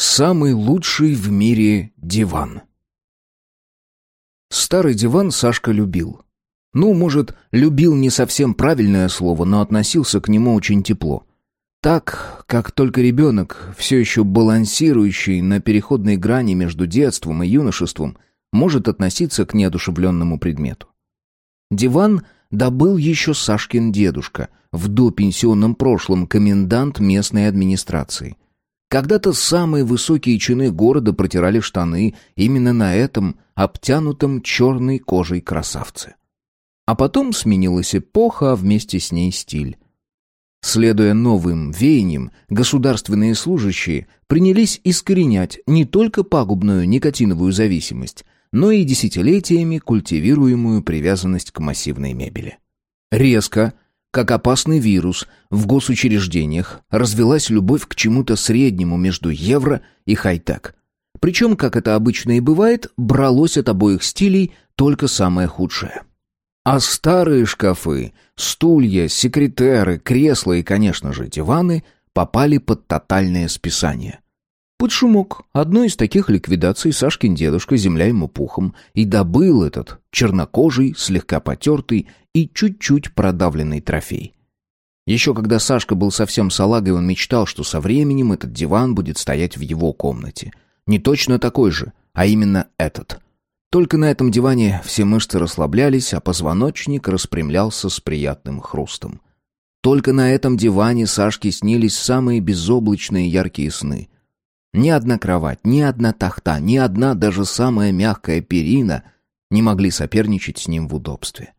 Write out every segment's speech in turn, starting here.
Самый лучший в мире диван. Старый диван Сашка любил. Ну, может, любил не совсем правильное слово, но относился к нему очень тепло. Так, как только ребенок, все еще балансирующий на переходной грани между детством и юношеством, может относиться к неодушевленному предмету. Диван добыл еще Сашкин дедушка, в допенсионном прошлом комендант местной администрации. Когда-то самые высокие чины города протирали штаны именно на этом обтянутом черной кожей красавце. А потом сменилась эпоха, а вместе с ней стиль. Следуя новым веяниям, государственные служащие принялись искоренять не только пагубную никотиновую зависимость, но и десятилетиями культивируемую привязанность к массивной мебели. Резко, как опасный вирус, в госучреждениях развелась любовь к чему-то среднему между евро и хай-тек. Причем, как это обычно и бывает, бралось от обоих стилей только самое худшее. А старые шкафы, стулья, секретеры, кресла и, конечно же, диваны попали под тотальное списание – под шумок одной из таких ликвидаций Сашкин дедушка, земля ему пухом, и добыл этот чернокожий, слегка потертый и чуть-чуть продавленный трофей. Еще когда Сашка был совсем салагой, он мечтал, что со временем этот диван будет стоять в его комнате. Не точно такой же, а именно этот. Только на этом диване все мышцы расслаблялись, а позвоночник распрямлялся с приятным хрустом. Только на этом диване Сашке снились самые безоблачные яркие сны — ни одна кровать, ни одна тахта, ни одна даже самая мягкая перина не могли соперничать с ним в удобстве.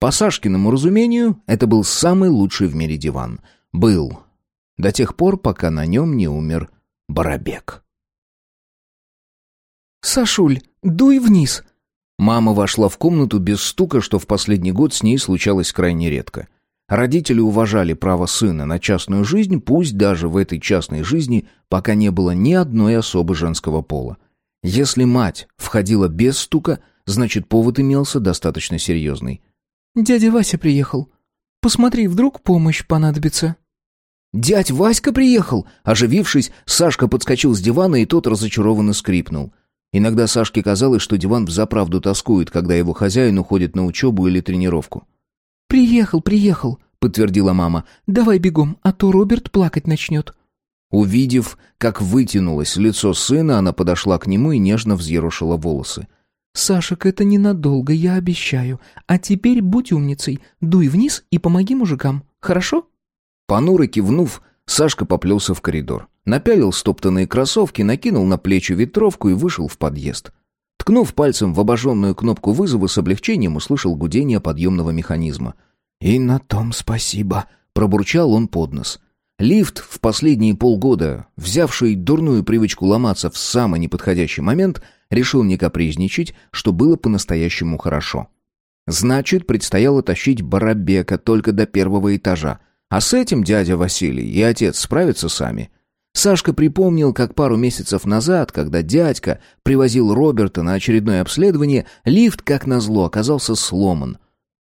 По Сашкиному разумению, это был самый лучший в мире диван. Был. До тех пор, пока на нем не умер Барабек. «Сашуль, дуй вниз!» Мама вошла в комнату без стука, что в последний год с ней случалось крайне редко. Родители уважали право сына на частную жизнь, пусть даже в этой частной жизни пока не было ни одной особы женского пола. Если мать входила без стука, значит повод имелся достаточно серьезный. «Дядя Вася приехал. Посмотри, вдруг помощь понадобится». «Дядь Васька приехал!» Оживившись, Сашка подскочил с дивана, и тот разочарованно скрипнул. Иногда Сашке казалось, что диван взаправду тоскует, когда его хозяин уходит на учебу или тренировку. «Приехал, приехал», — подтвердила мама. «Давай бегом, а то Роберт плакать начнет». Увидев, как вытянулось лицо сына, она подошла к нему и нежно взъерошила волосы. «Сашек, это ненадолго, я обещаю. А теперь будь умницей, дуй вниз и помоги мужикам, хорошо?» Понуро кивнув, Сашка поплелся в коридор. Напялил стоптанные кроссовки, накинул на плечи ветровку и вышел в подъезд. Ткнув пальцем в обожженную кнопку вызова, с облегчением услышал гудение подъемного механизма. «И на том спасибо», — пробурчал он под нос. Лифт в последние полгода, взявший дурную привычку ломаться в самый неподходящий момент, решил не капризничать, что было по-настоящему хорошо. Значит, предстояло тащить Барабека только до первого этажа, а с этим дядя Василий и отец справятся сами — Сашка припомнил, как пару месяцев назад, когда дядька привозил Роберта на очередное обследование, лифт, как назло, оказался сломан.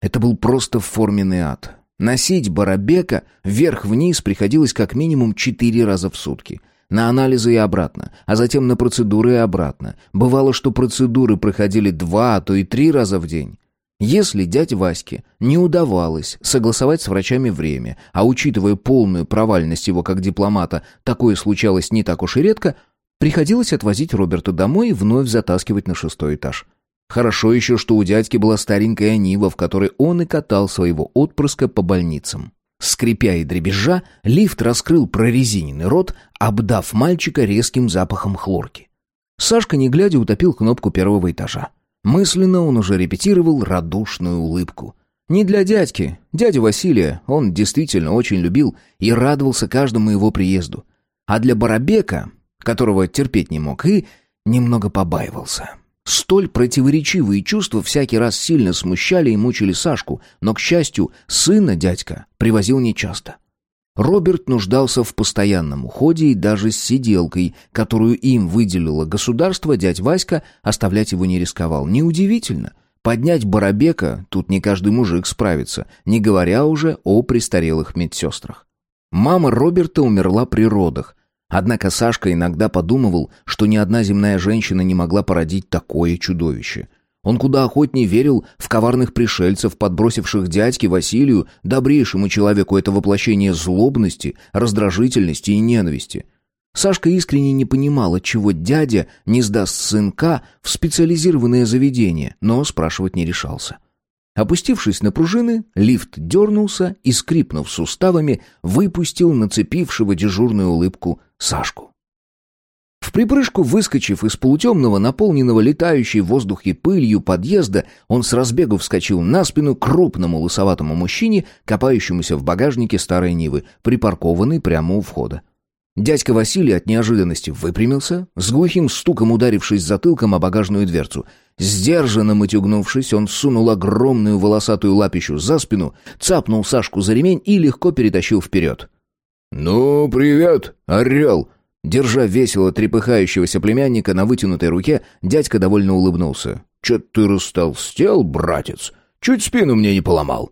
Это был просто форменный ад. Носить Барабека вверх-вниз приходилось как минимум четыре раза в сутки. На анализы и обратно, а затем на процедуры и обратно. Бывало, что процедуры проходили два, а то и три раза в день. Если дядь Ваське не удавалось согласовать с врачами время, а учитывая полную провальность его как дипломата, такое случалось не так уж и редко, приходилось отвозить Роберта домой и вновь затаскивать на шестой этаж. Хорошо еще, что у дядьки была старенькая Нива, в которой он и катал своего отпрыска по больницам. Скрипя и дребезжа, лифт раскрыл прорезиненный рот, обдав мальчика резким запахом хлорки. Сашка, не глядя, утопил кнопку первого этажа. Мысленно он уже репетировал радушную улыбку. Не для дядьки, дядя Василия он действительно очень любил и радовался каждому его приезду. А для Барабека, которого терпеть не мог, и немного побаивался. Столь противоречивые чувства всякий раз сильно смущали и мучили Сашку, но, к счастью, сына дядька привозил нечасто. Роберт нуждался в постоянном уходе и даже с сиделкой, которую им выделило государство, дядь Васька оставлять его не рисковал. Неудивительно. Поднять Барабека тут не каждый мужик справится, не говоря уже о престарелых медсестрах. Мама Роберта умерла при родах. Однако Сашка иногда подумывал, что ни одна земная женщина не могла породить такое чудовище. Он куда охотнее верил в коварных пришельцев, подбросивших дядьке Василию, добрейшему человеку, это воплощение злобности, раздражительности и ненависти. Сашка искренне не понимал, отчего дядя не сдаст сынка в специализированное заведение, но спрашивать не решался. Опустившись на пружины, лифт дернулся и, скрипнув суставами, выпустил нацепившего дежурную улыбку Сашку. В припрыжку, выскочив из полутемного, наполненного летающей в воздухе пылью подъезда, он с разбегу вскочил на спину крупному лысоватому мужчине, копающемуся в багажнике старой Нивы, припаркованной прямо у входа. Дядька Василий от неожиданности выпрямился, с глухим стуком ударившись затылком о багажную дверцу. Сдержанно матюгнувшись, он сунул огромную волосатую лапищу за спину, цапнул Сашку за ремень и легко перетащил вперед. «Ну, привет, орел!» Держа весело трепыхающегося племянника на вытянутой руке, дядька довольно улыбнулся. «Чё ты растолстел, братец? Чуть спину мне не поломал.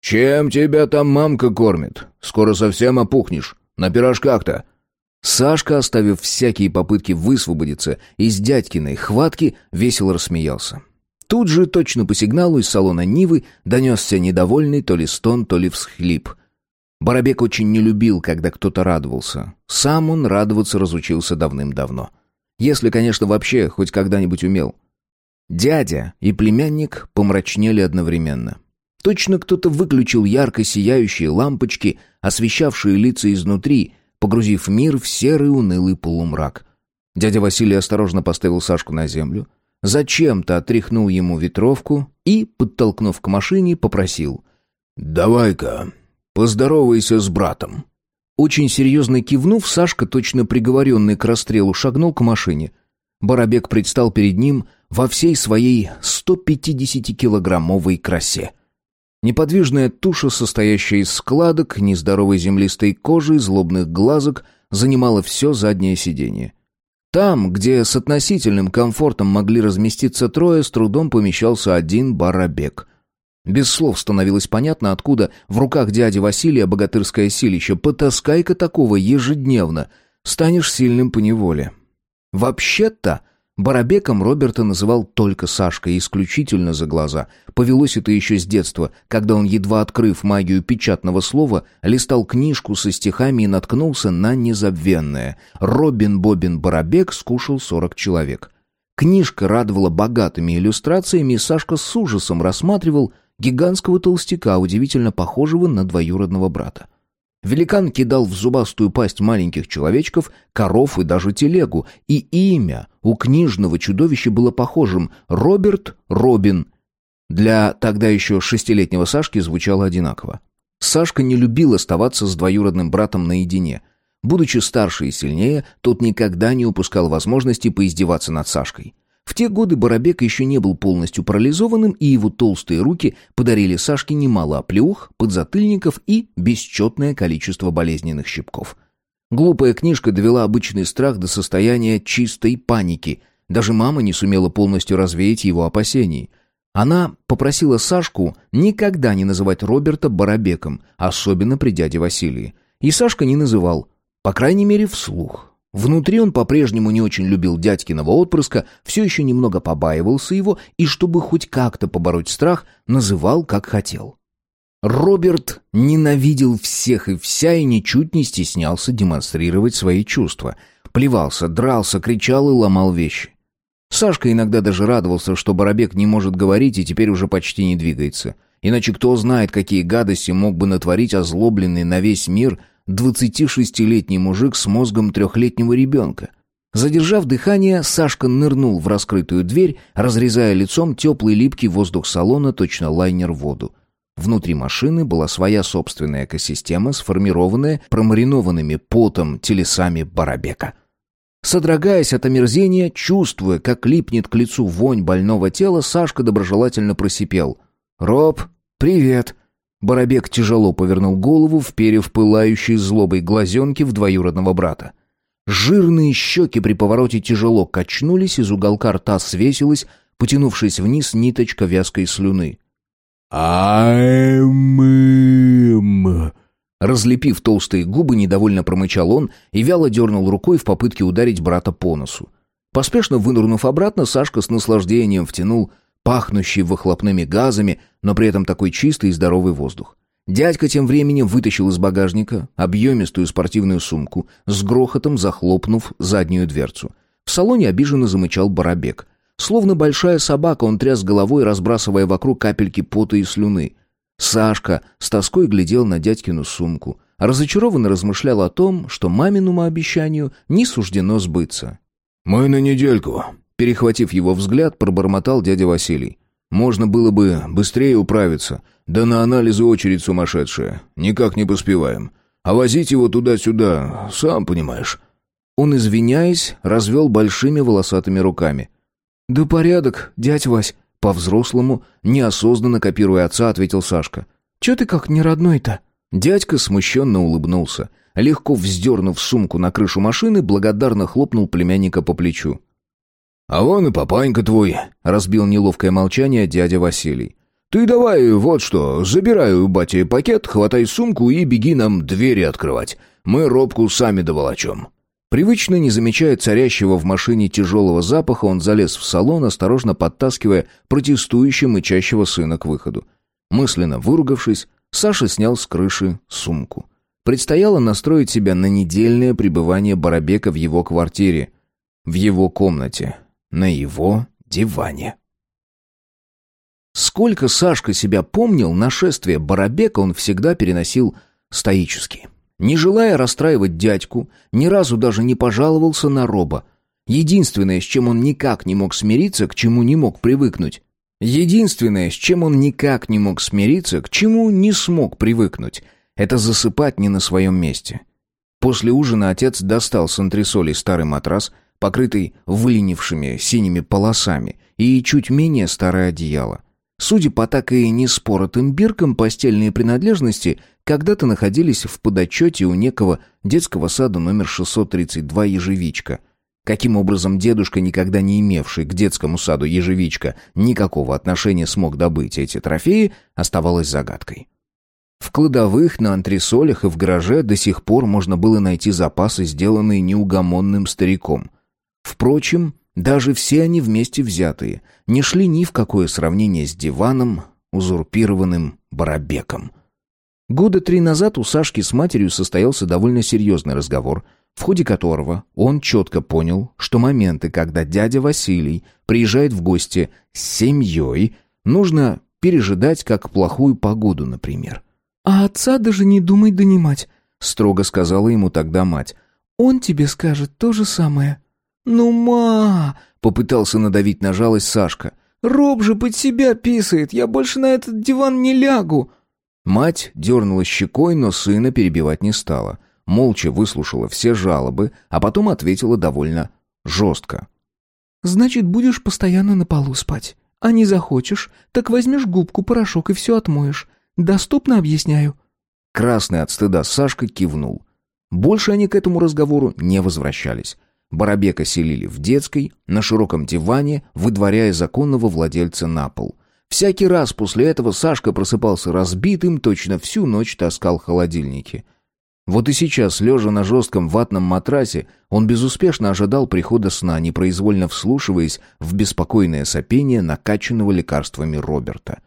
Чем тебя там мамка кормит? Скоро совсем опухнешь. На пирожках-то. Сашка, оставив всякие попытки высвободиться из дядькиной хватки, весело рассмеялся. Тут же, точно по сигналу из салона Нивы, донесся недовольный то ли стон, то ли всхлип. Барабек очень не любил, когда кто-то радовался. Сам он радоваться разучился давным-давно. Если, конечно, вообще хоть когда-нибудь умел. Дядя и племянник помрачнели одновременно. Точно кто-то выключил ярко сияющие лампочки, освещавшие лица изнутри, погрузив мир в серый унылый полумрак. Дядя Василий осторожно поставил Сашку на землю, зачем-то отряхнул ему ветровку и, подтолкнув к машине, попросил «Давай-ка, поздоровайся с братом». Очень серьезно кивнув, Сашка, точно приговоренный к расстрелу, шагнул к машине. Барабек предстал перед ним во всей своей 150-килограммовой красе. Неподвижная туша, состоящая из складок, нездоровой землистой кожи и злобных глазок, занимала все заднее сиденье. Там, где с относительным комфортом могли разместиться трое, с трудом помещался один барабек. Без слов становилось понятно, откуда в руках дяди Василия богатырское силище. Потаскай-ка такого ежедневно, станешь сильным поневоле. Вообще-то, Барабеком Роберта называл только Сашка, исключительно за глаза. Повелось это еще с детства, когда он, едва открыв магию печатного слова, листал книжку со стихами и наткнулся на незабвенное. Робин Бобин Барабек скушал сорок человек. Книжка радовала богатыми иллюстрациями, и Сашка с ужасом рассматривал гигантского толстяка, удивительно похожего на двоюродного брата. Великан кидал в зубастую пасть маленьких человечков, коров и даже телегу, и имя у книжного чудовища было похожим — Роберт Робин. Для тогда еще шестилетнего Сашки звучало одинаково. Сашка не любил оставаться с двоюродным братом наедине. Будучи старше и сильнее, тот никогда не упускал возможности поиздеваться над Сашкой. В те годы Барабек еще не был полностью парализованным, и его толстые руки подарили Сашке немало оплеух, подзатыльников и бесчетное количество болезненных щипков. Глупая книжка довела обычный страх до состояния чистой паники. Даже мама не сумела полностью развеять его опасений. Она попросила Сашку никогда не называть Роберта Барабеком, особенно при дяде Василии. И Сашка не называл, по крайней мере, вслух. Внутри он по-прежнему не очень любил дядькиного отпрыска, все еще немного побаивался его и, чтобы хоть как-то побороть страх, называл как хотел. Роберт ненавидел всех и вся и ничуть не стеснялся демонстрировать свои чувства. Плевался, дрался, кричал и ломал вещи. Сашка иногда даже радовался, что Барабек не может говорить и теперь уже почти не двигается. Иначе кто знает, какие гадости мог бы натворить озлобленный на весь мир 26-летний мужик с мозгом трехлетнего ребенка. Задержав дыхание, Сашка нырнул в раскрытую дверь, разрезая лицом теплый липкий воздух салона, точно лайнер в воду. Внутри машины была своя собственная экосистема, сформированная промаринованными потом телесами Барабека. Содрогаясь от омерзения, чувствуя, как липнет к лицу вонь больного тела, Сашка доброжелательно просипел. «Роб, привет!» Барабек тяжело повернул голову, вперев пылающие злобой глазенки в двоюродного брата. Жирные щеки при повороте тяжело качнулись, из уголка рта свесилась, потянувшись вниз ниточка вязкой слюны. «Ай-мым!» Разлепив толстые губы, недовольно промычал он и вяло дернул рукой в попытке ударить брата по носу. Поспешно вынырнув обратно, Сашка с наслаждением втянул пахнущий выхлопными газами, но при этом такой чистый и здоровый воздух. Дядька тем временем вытащил из багажника объемистую спортивную сумку, с грохотом захлопнув заднюю дверцу. В салоне обиженно замычал Барабек. Словно большая собака, он тряс головой, разбрасывая вокруг капельки пота и слюны. Сашка с тоской глядел на дядькину сумку, разочарованно размышлял о том, что маминому обещанию не суждено сбыться. «Мы на недельку», — перехватив его взгляд, пробормотал дядя Василий. «Можно было бы быстрее управиться, да на анализы очередь сумасшедшая, никак не поспеваем. А возить его туда-сюда, сам понимаешь». Он, извиняясь, развел большими волосатыми руками. «Да порядок, дядь Вась», по-взрослому, неосознанно копируя отца, ответил Сашка. «Че ты как не родной-то?» Дядька смущенно улыбнулся. Легко вздернув сумку на крышу машины, благодарно хлопнул племянника по плечу. «А вон и папанька твой», — разбил неловкое молчание дядя Василий. «Ты давай вот что, забирай у бати пакет, хватай сумку и беги нам двери открывать. Мы робку сами доволочем». Привычно, не замечая царящего в машине тяжелого запаха, он залез в салон, осторожно подтаскивая протестующего мычащего сына к выходу. Мысленно выругавшись, Саша снял с крыши сумку. Предстояло настроить себя на недельное пребывание Барабека в его квартире, в его комнате, на его диване. Сколько Сашка себя помнил, нашествие Барабека он всегда переносил стоически. Не желая расстраивать дядьку, ни разу даже не пожаловался на Роба. Единственное, с чем он никак не мог смириться, к чему не мог привыкнуть. Единственное, с чем он никак не мог смириться, к чему не смог привыкнуть, это засыпать не на своем месте. После ужина отец достал с антресолей старый матрас, покрытый выленившими синими полосами, и чуть менее старое одеяло. Судя по так и неспоротым биркам, постельные принадлежности когда-то находились в подотчете у некого детского сада номер 632 «Ежевичка». Каким образом дедушка, никогда не имевший к детскому саду «Ежевичка» никакого отношения смог добыть эти трофеи, оставалось загадкой. В кладовых, на антресолях и в гараже до сих пор можно было найти запасы, сделанные неугомонным стариком. Впрочем, даже все они вместе взятые не шли ни в какое сравнение с диваном, узурпированным Барабеком. Года три назад у Сашки с матерью состоялся довольно серьезный разговор, в ходе которого он четко понял, что моменты, когда дядя Василий приезжает в гости с семьей, нужно пережидать как плохую погоду, например. «А отца даже не думай донимать», — строго сказала ему тогда мать. «Он тебе скажет то же самое». «Ну, ма!» — попытался надавить на жалость Сашка. «Роб же под себя писает, я больше на этот диван не лягу». Мать дернула щекой, но сына перебивать не стала. Молча выслушала все жалобы, а потом ответила довольно жестко. «Значит, будешь постоянно на полу спать. А не захочешь, так возьмешь губку, порошок и все отмоешь. Доступно объясняю». Красный от стыда Сашка кивнул. Больше они к этому разговору не возвращались. Барабека селили в детской, на широком диване, выдворяя законного владельца на пол — Всякий раз после этого Сашка просыпался разбитым, точно всю ночь таскал холодильники. Вот и сейчас, лежа на жестком ватном матрасе, он безуспешно ожидал прихода сна, непроизвольно вслушиваясь в беспокойное сопение накачанного лекарствами Роберта.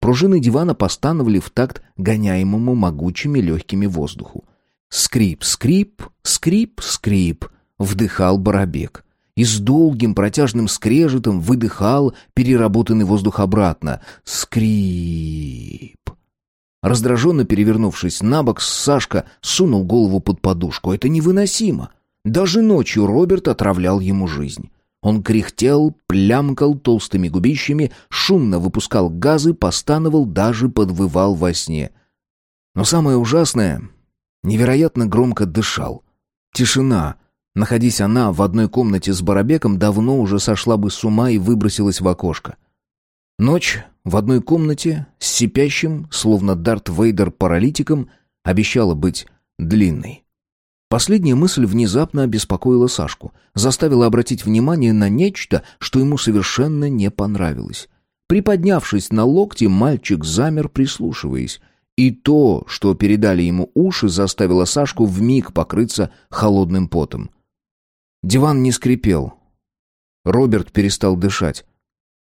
Пружины дивана постановали в такт гоняемому могучими легкими воздуху. Скрип, скрип, скрип, скрип, вдыхал Барабек и с долгим протяжным скрежетом выдыхал переработанный воздух обратно. Скрип. Раздраженно перевернувшись на бок, Сашка сунул голову под подушку. Это невыносимо. Даже ночью Роберт отравлял ему жизнь. Он кряхтел, плямкал толстыми губищами, шумно выпускал газы, постановал, даже подвывал во сне. Но самое ужасное — невероятно громко дышал. Тишина, Находись она в одной комнате с Барабеком, давно уже сошла бы с ума и выбросилась в окошко. Ночь в одной комнате с сипящим, словно Дарт Вейдер паралитиком, обещала быть длинной. Последняя мысль внезапно обеспокоила Сашку, заставила обратить внимание на нечто, что ему совершенно не понравилось. Приподнявшись на локте, мальчик замер, прислушиваясь. И то, что передали ему уши, заставило Сашку вмиг покрыться холодным потом. Диван не скрипел. Роберт перестал дышать.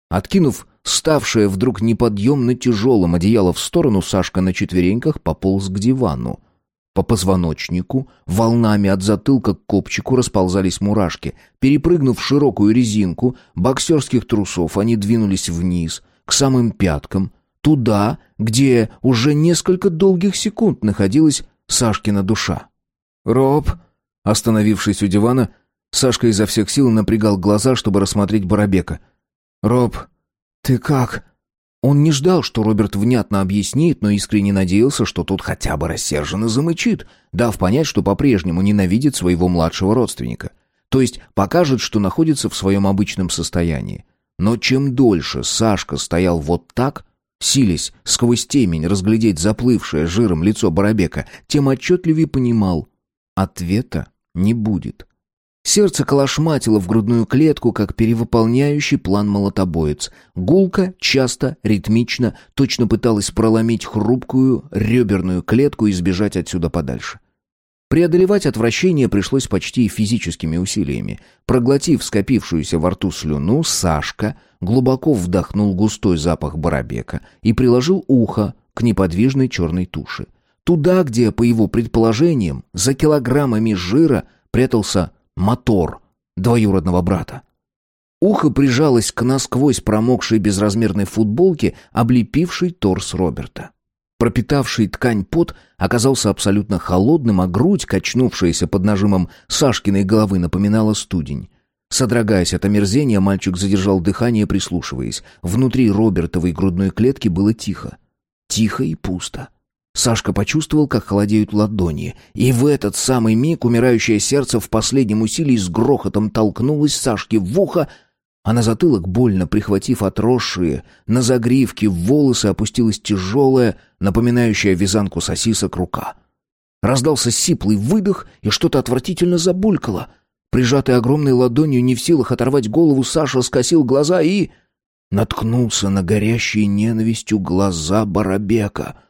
Откинув ставшее вдруг неподъемно тяжелым одеяло в сторону, Сашка на четвереньках пополз к дивану. По позвоночнику волнами от затылка к копчику расползались мурашки. Перепрыгнув широкую резинку боксерских трусов, они двинулись вниз, к самым пяткам, туда, где уже несколько долгих секунд находилась Сашкина душа. «Роб!» Остановившись у дивана, Сашка изо всех сил напрягал глаза, чтобы рассмотреть Барабека. «Роб, ты как?» Он не ждал, что Роберт внятно объяснит, но искренне надеялся, что тот хотя бы рассерженно замычит, дав понять, что по-прежнему ненавидит своего младшего родственника. То есть покажет, что находится в своем обычном состоянии. Но чем дольше Сашка стоял вот так, силясь сквозь темень разглядеть заплывшее жиром лицо Барабека, тем отчетливее понимал — ответа не будет. Сердце колошматило в грудную клетку, как перевыполняющий план молотобоец. Гулка, часто, ритмично, точно пыталась проломить хрупкую реберную клетку и сбежать отсюда подальше. Преодолевать отвращение пришлось почти физическими усилиями. Проглотив скопившуюся во рту слюну, Сашка глубоко вдохнул густой запах барабека и приложил ухо к неподвижной черной туше. Туда, где, по его предположениям, за килограммами жира прятался мотор двоюродного брата. Ухо прижалось к насквозь промокшей безразмерной футболке, облепившей торс Роберта. Пропитавший ткань пот оказался абсолютно холодным, а грудь, качнувшаяся под нажимом Сашкиной головы, напоминала студень. Содрогаясь от омерзения, мальчик задержал дыхание, прислушиваясь. Внутри Робертовой грудной клетки было тихо. Тихо и пусто. Сашка почувствовал, как холодеют ладони, и в этот самый миг умирающее сердце в последнем усилии с грохотом толкнулось Сашке в ухо, а на затылок, больно прихватив отросшие, на загривке волосы опустилась тяжелая, напоминающая вязанку сосисок рука. Раздался сиплый выдох, и что-то отвратительно забулькало. Прижатый огромной ладонью, не в силах оторвать голову, Саша скосил глаза и... Наткнулся на горящие ненавистью глаза Барабека —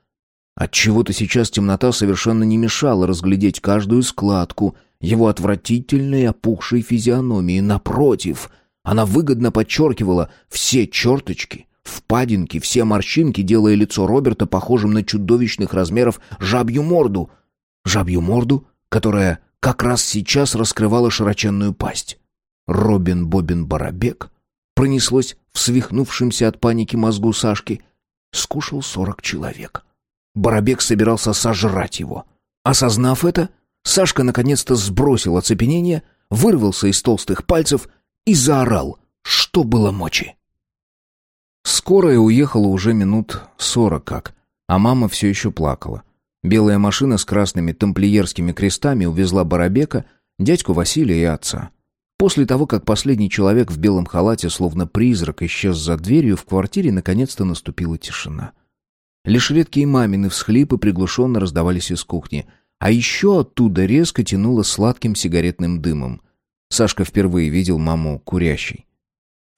Отчего-то сейчас темнота совершенно не мешала разглядеть каждую складку его отвратительной опухшей физиономии. Напротив, она выгодно подчеркивала все черточки, впадинки, все морщинки, делая лицо Роберта похожим на чудовищных размеров жабью морду. Жабью морду, которая как раз сейчас раскрывала широченную пасть. Робин Бобин Барабек пронеслось в свихнувшемся от паники мозгу Сашки. Скушал сорок человек. Барабек собирался сожрать его. Осознав это, Сашка наконец-то сбросил оцепенение, вырвался из толстых пальцев и заорал, что было мочи. Скорая уехала уже минут сорок как, а мама все еще плакала. Белая машина с красными тамплиерскими крестами увезла Барабека, дядьку Василия и отца. После того, как последний человек в белом халате, словно призрак, исчез за дверью, в квартире наконец-то наступила тишина. Лишь редкие мамины всхлипы приглушенно раздавались из кухни. А еще оттуда резко тянуло сладким сигаретным дымом. Сашка впервые видел маму курящей.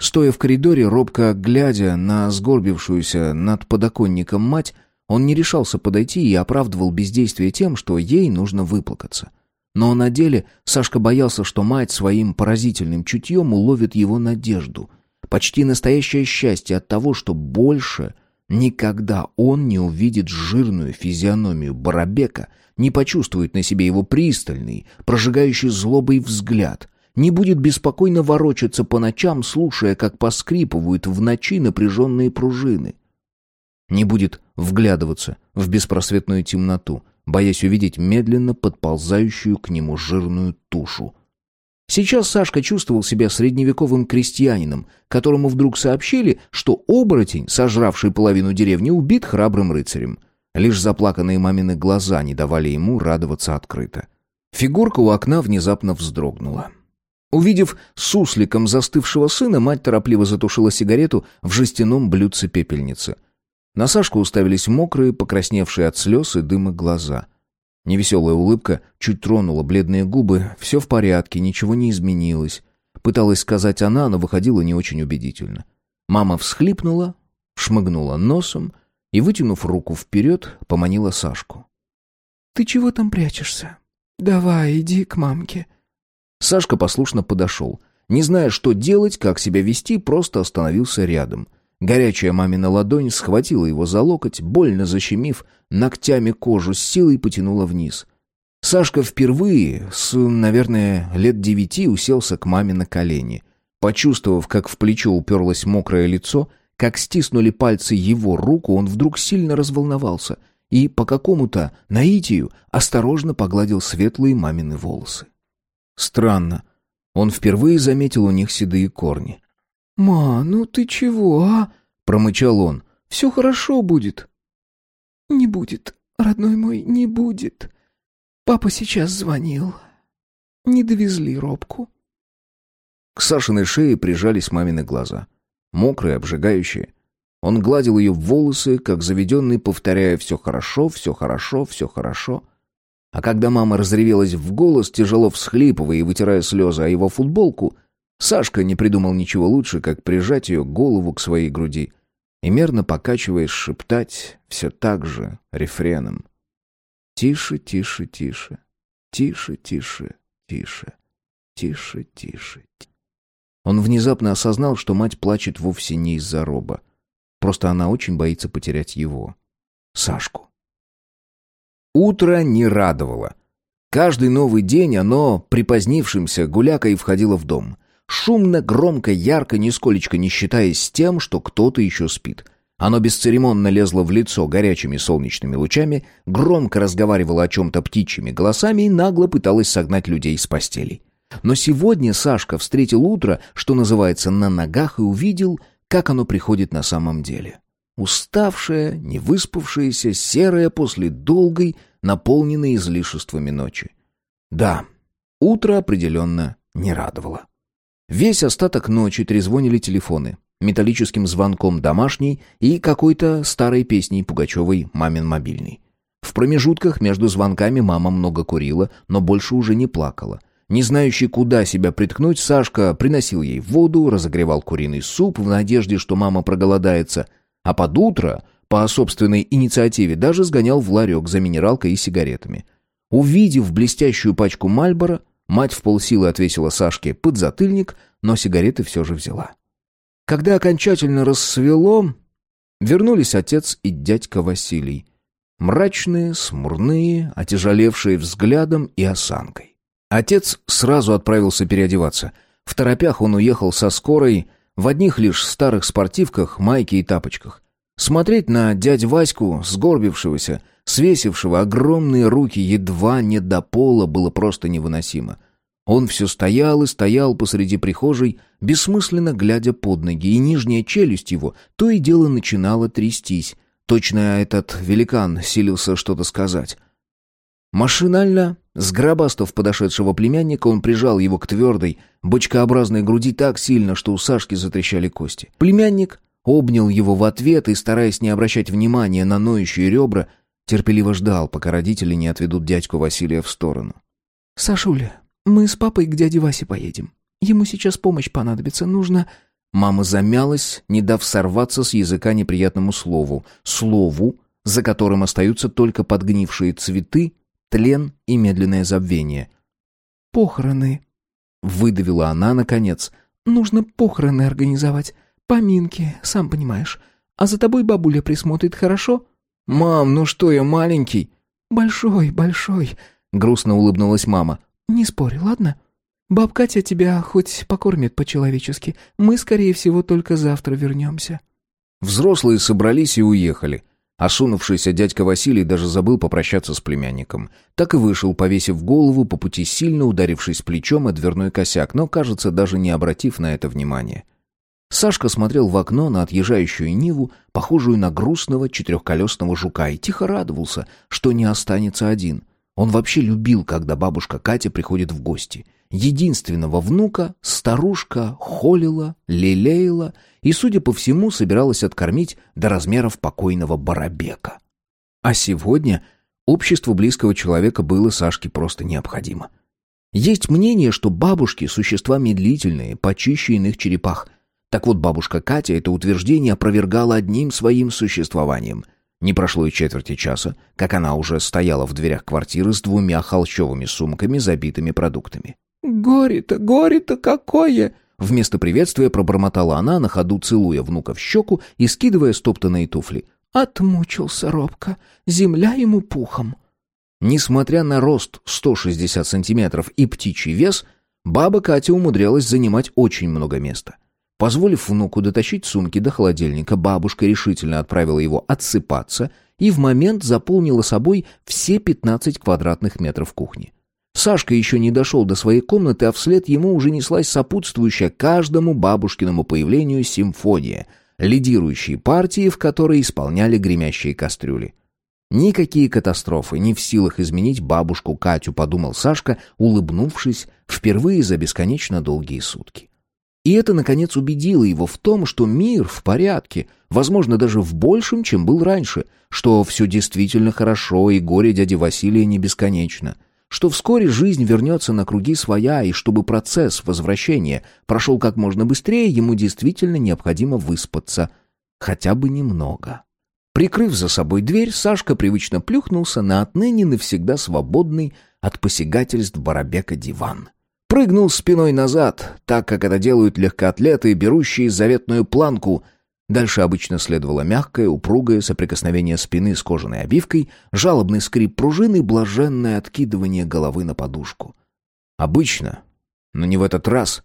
Стоя в коридоре, робко глядя на сгорбившуюся над подоконником мать, он не решался подойти и оправдывал бездействие тем, что ей нужно выплакаться. Но на деле Сашка боялся, что мать своим поразительным чутьем уловит его надежду. Почти настоящее счастье от того, что больше Никогда он не увидит жирную физиономию Барабека, не почувствует на себе его пристальный, прожигающий злобой взгляд, не будет беспокойно ворочаться по ночам, слушая, как поскрипывают в ночи напряженные пружины. Не будет вглядываться в беспросветную темноту, боясь увидеть медленно подползающую к нему жирную тушу — Сейчас Сашка чувствовал себя средневековым крестьянином, которому вдруг сообщили, что оборотень, сожравший половину деревни, убит храбрым рыцарем. Лишь заплаканные мамины глаза не давали ему радоваться открыто. Фигурка у окна внезапно вздрогнула. Увидев сусликом застывшего сына, мать торопливо затушила сигарету в жестяном блюдце пепельницы. На Сашку уставились мокрые, покрасневшие от слез и дыма глаза — Невеселая улыбка чуть тронула бледные губы. Все в порядке, ничего не изменилось. Пыталась сказать она, но выходила не очень убедительно. Мама всхлипнула, шмыгнула носом и, вытянув руку вперед, поманила Сашку. «Ты чего там прячешься? Давай, иди к мамке». Сашка послушно подошел. Не зная, что делать, как себя вести, просто остановился рядом. Горячая мамина ладонь схватила его за локоть, больно защемив, ногтями кожу с силой потянула вниз. Сашка впервые, с, наверное, лет девяти, уселся к маме на колени. Почувствовав, как в плечо уперлось мокрое лицо, как стиснули пальцы его руку, он вдруг сильно разволновался и по какому-то наитию осторожно погладил светлые мамины волосы. Странно. Он впервые заметил у них седые корни. «Ма, ну ты чего, а?» — промычал он. «Все хорошо будет». «Не будет, родной мой, не будет. Папа сейчас звонил. Не довезли робку». К Сашиной шее прижались мамины глаза. Мокрые, обжигающие. Он гладил ее волосы, как заведенный, повторяя «все хорошо, все хорошо, все хорошо». А когда мама разревелась в голос, тяжело всхлипывая и вытирая слезы о его футболку, Сашка не придумал ничего лучше, как прижать ее голову к своей груди и, мерно покачиваясь, шептать все так же рефреном. «Тише, тише, тише, тише, тише, тише, тише, тише». Он внезапно осознал, что мать плачет вовсе не из-за роба. Просто она очень боится потерять его. Сашку. Утро не радовало. Каждый новый день оно, припозднившимся, гулякой входило в дом. Шумно, громко, ярко, нисколечко не считаясь с тем, что кто-то еще спит. Оно бесцеремонно лезло в лицо горячими солнечными лучами, громко разговаривало о чем-то птичьими голосами и нагло пыталось согнать людей с постелей. Но сегодня Сашка встретил утро, что называется, на ногах и увидел, как оно приходит на самом деле. Уставшая, невыспавшаяся, серая после долгой, наполненной излишествами ночи. Да, утро определенно не радовало. Весь остаток ночи трезвонили телефоны. Металлическим звонком домашний и какой-то старой песней Пугачевой «Мамин мобильный». В промежутках между звонками мама много курила, но больше уже не плакала. Не знающий, куда себя приткнуть, Сашка приносил ей воду, разогревал куриный суп в надежде, что мама проголодается – а под утро, по собственной инициативе, даже сгонял в ларек за минералкой и сигаретами. Увидев блестящую пачку Мальбора, мать в полсилы отвесила Сашке подзатыльник, но сигареты все же взяла. Когда окончательно рассвело, вернулись отец и дядька Василий. Мрачные, смурные, отяжелевшие взглядом и осанкой. Отец сразу отправился переодеваться. В торопях он уехал со скорой, в одних лишь старых спортивках, майке и тапочках. Смотреть на дядь Ваську, сгорбившегося, свесившего огромные руки едва не до пола, было просто невыносимо. Он все стоял и стоял посреди прихожей, бессмысленно глядя под ноги, и нижняя челюсть его то и дело начинала трястись. Точно этот великан силился что-то сказать. Машинально, сгробастав подошедшего племянника, он прижал его к твердой, бочкообразной груди так сильно, что у Сашки затрещали кости. Племянник обнял его в ответ и, стараясь не обращать внимания на ноющие ребра, терпеливо ждал, пока родители не отведут дядьку Василия в сторону. «Сашуля, мы с папой к дяде Васе поедем. Ему сейчас помощь понадобится, нужно...» Мама замялась, не дав сорваться с языка неприятному слову. Слову, за которым остаются только подгнившие цветы тлен и медленное забвение. «Похороны», — выдавила она наконец. «Нужно похороны организовать. Поминки, сам понимаешь. А за тобой бабуля присмотрит, хорошо?» «Мам, ну что я маленький?» «Большой, большой», — грустно улыбнулась мама. «Не спорь, ладно? Баб Катя тебя хоть покормит по-человечески. Мы, скорее всего, только завтра вернемся». Взрослые собрались и уехали. Осунувшийся дядька Василий даже забыл попрощаться с племянником. Так и вышел, повесив голову, по пути сильно ударившись плечом о дверной косяк, но, кажется, даже не обратив на это внимания. Сашка смотрел в окно на отъезжающую Ниву, похожую на грустного четырехколесного жука, и тихо радовался, что не останется один. Он вообще любил, когда бабушка Катя приходит в гости — Единственного внука старушка холила, лелеяла и, судя по всему, собиралась откормить до размеров покойного барабека. А сегодня общество близкого человека было Сашке просто необходимо. Есть мнение, что бабушки – существа медлительные, почище иных черепах. Так вот, бабушка Катя это утверждение опровергала одним своим существованием. Не прошло и четверти часа, как она уже стояла в дверях квартиры с двумя холщовыми сумками, забитыми продуктами. «Горе-то, горе-то какое!» Вместо приветствия пробормотала она, на ходу целуя внука в щеку и скидывая стоптанные туфли. «Отмучился робко. Земля ему пухом». Несмотря на рост 160 сантиметров и птичий вес, баба Катя умудрялась занимать очень много места. Позволив внуку дотащить сумки до холодильника, бабушка решительно отправила его отсыпаться и в момент заполнила собой все 15 квадратных метров кухни. Сашка еще не дошел до своей комнаты, а вслед ему уже неслась сопутствующая каждому бабушкиному появлению симфония, лидирующие партии, в которой исполняли гремящие кастрюли. Никакие катастрофы не в силах изменить бабушку Катю, подумал Сашка, улыбнувшись впервые за бесконечно долгие сутки. И это, наконец, убедило его в том, что мир в порядке, возможно, даже в большем, чем был раньше, что все действительно хорошо и горе дяди Василия не бесконечно, что вскоре жизнь вернется на круги своя, и чтобы процесс возвращения прошел как можно быстрее, ему действительно необходимо выспаться, хотя бы немного. Прикрыв за собой дверь, Сашка привычно плюхнулся на отныне навсегда свободный от посягательств Барабека диван. Прыгнул спиной назад, так как это делают легкоатлеты, берущие заветную планку. Дальше обычно следовало мягкое, упругое соприкосновение спины с кожаной обивкой, жалобный скрип пружины, блаженное откидывание головы на подушку. Обычно, но не в этот раз.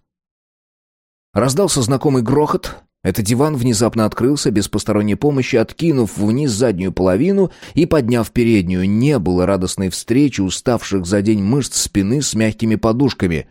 Раздался знакомый грохот, этот диван внезапно открылся без посторонней помощи, откинув вниз заднюю половину и подняв переднюю. Не было радостной встречи уставших за день мышц спины с мягкими подушками.